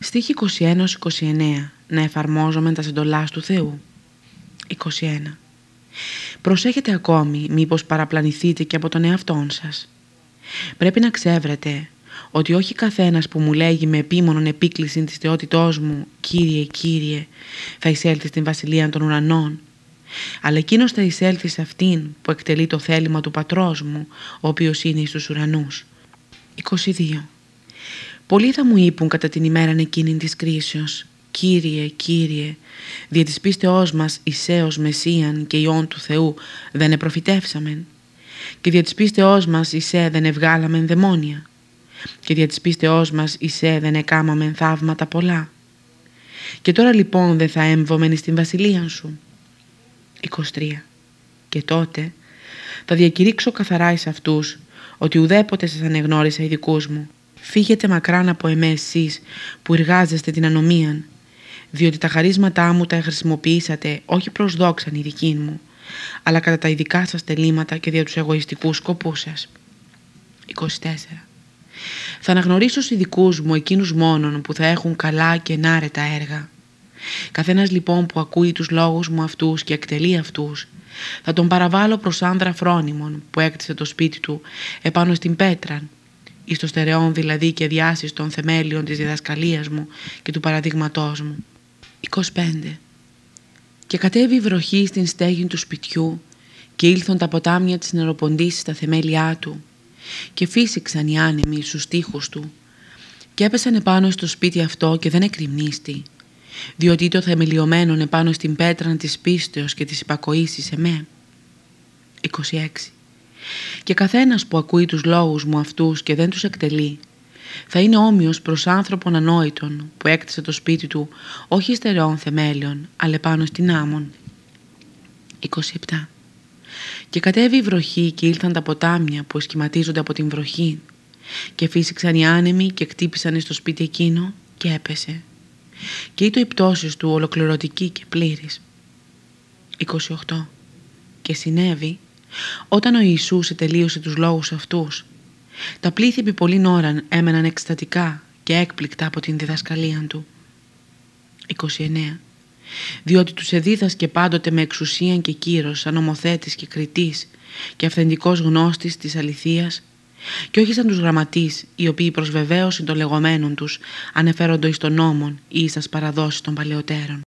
Στοίχη 21-29 Να εφαρμόζομαι τα εντολάς του Θεού. 21 Προσέχετε ακόμη μήπως παραπλανηθείτε και από τον εαυτόν σας. Πρέπει να ξέβρετε ότι όχι καθένας που μου λέγει με επίμονον επίκληση της θεότητός μου «Κύριε, Κύριε» θα εισέλθεις στην βασιλεία των ουρανών, αλλά εκείνος θα εισέλθει σε αυτήν που εκτελεί το θέλημα του πατρός μου, ο οποίος είναι στους ουρανούς. 22 Πολλοί θα μου είπουν κατά την ημέρα εκείνη της κρίσεως «Κύριε, Κύριε, δια της πίστεώς μας Ισέως Μεσσίαν και Υιόν του Θεού δεν επροφητεύσαμεν και δια της πίστεώς μας Ισέ δεν ευγάλαμεν δαιμόνια και δια της πίστεώς μας Ισέ δεν εκάμαμεν θαύματα πολλά. Και τώρα λοιπόν δεν θα έμβομεν στην βασιλεία σου. 23. Και τότε θα διακηρύξω καθαρά εις αυτούς ότι ουδέποτε σας ανεγνώρισα οι δικούς μου Φύγετε μακράν από εμέ εσείς που εργάζεστε την ανομίαν, διότι τα χαρίσματά μου τα χρησιμοποιήσατε όχι προς δόξαν η δική μου, αλλά κατά τα ειδικά σας τελήματα και δια τους εγωιστικούς σκοπούς σας. 24. Θα αναγνωρίσω στους ειδικούς μου εκείνους μόνον που θα έχουν καλά και ενάρετα έργα. Καθένας λοιπόν που ακούει τους λόγους μου αυτούς και εκτελεί αυτούς, θα τον παραβάλω προς άνδρα φρόνιμον που έκτισε το σπίτι του επάνω στην πέτραν εις το στερεόν δηλαδή και διάσεις των θεμέλιων της διδασκαλίας μου και του παραδείγματός μου. 25. Και κατέβη η βροχή στην στέγη του σπιτιού και ήλθον τα ποτάμια της νεροποντής στα θεμέλια του και φύσηξαν οι άνεμοι στους τοίχους του και έπεσαν επάνω στο σπίτι αυτό και δεν εκρημνίστη διότι το θεμελιωμένο επάνω στην πέτρα της πίστεως και της υπακοήσης σε με. 26 και καθένας που ακούει τους λόγους μου αυτούς και δεν τους εκτελεί θα είναι όμοιος προς άνθρωπον ανόητον που έκτισε το σπίτι του όχι στερεών θεμέλιων αλλά πάνω στην άμμον. 27. Και κατέβη η βροχή και ήλθαν τα ποτάμια που σχηματίζονται από την βροχή και φύσηξαν οι άνεμοι και κτύπησαν στο σπίτι εκείνο και έπεσε. Και ήτο η πτώση του ολοκληρωτική και πλήρης. 28. Και συνέβη όταν ο Ιησούς τελείωσε τους λόγους αυτούς, τα πλήθη επί πολλήν ώραν έμεναν εκστατικά και έκπληκτα από την διδασκαλία του. 29. Διότι τους εδίδασκε πάντοτε με εξουσία και κύρος σαν νομοθέτης και κριτής και αυθεντικός γνώστης της αληθείας και όχι σαν τους γραμματείς οι οποίοι προς βεβαίωση των λεγόμενων τους ανεφέροντο εις των νόμων ή εις παραδόσεις των παλαιότερων.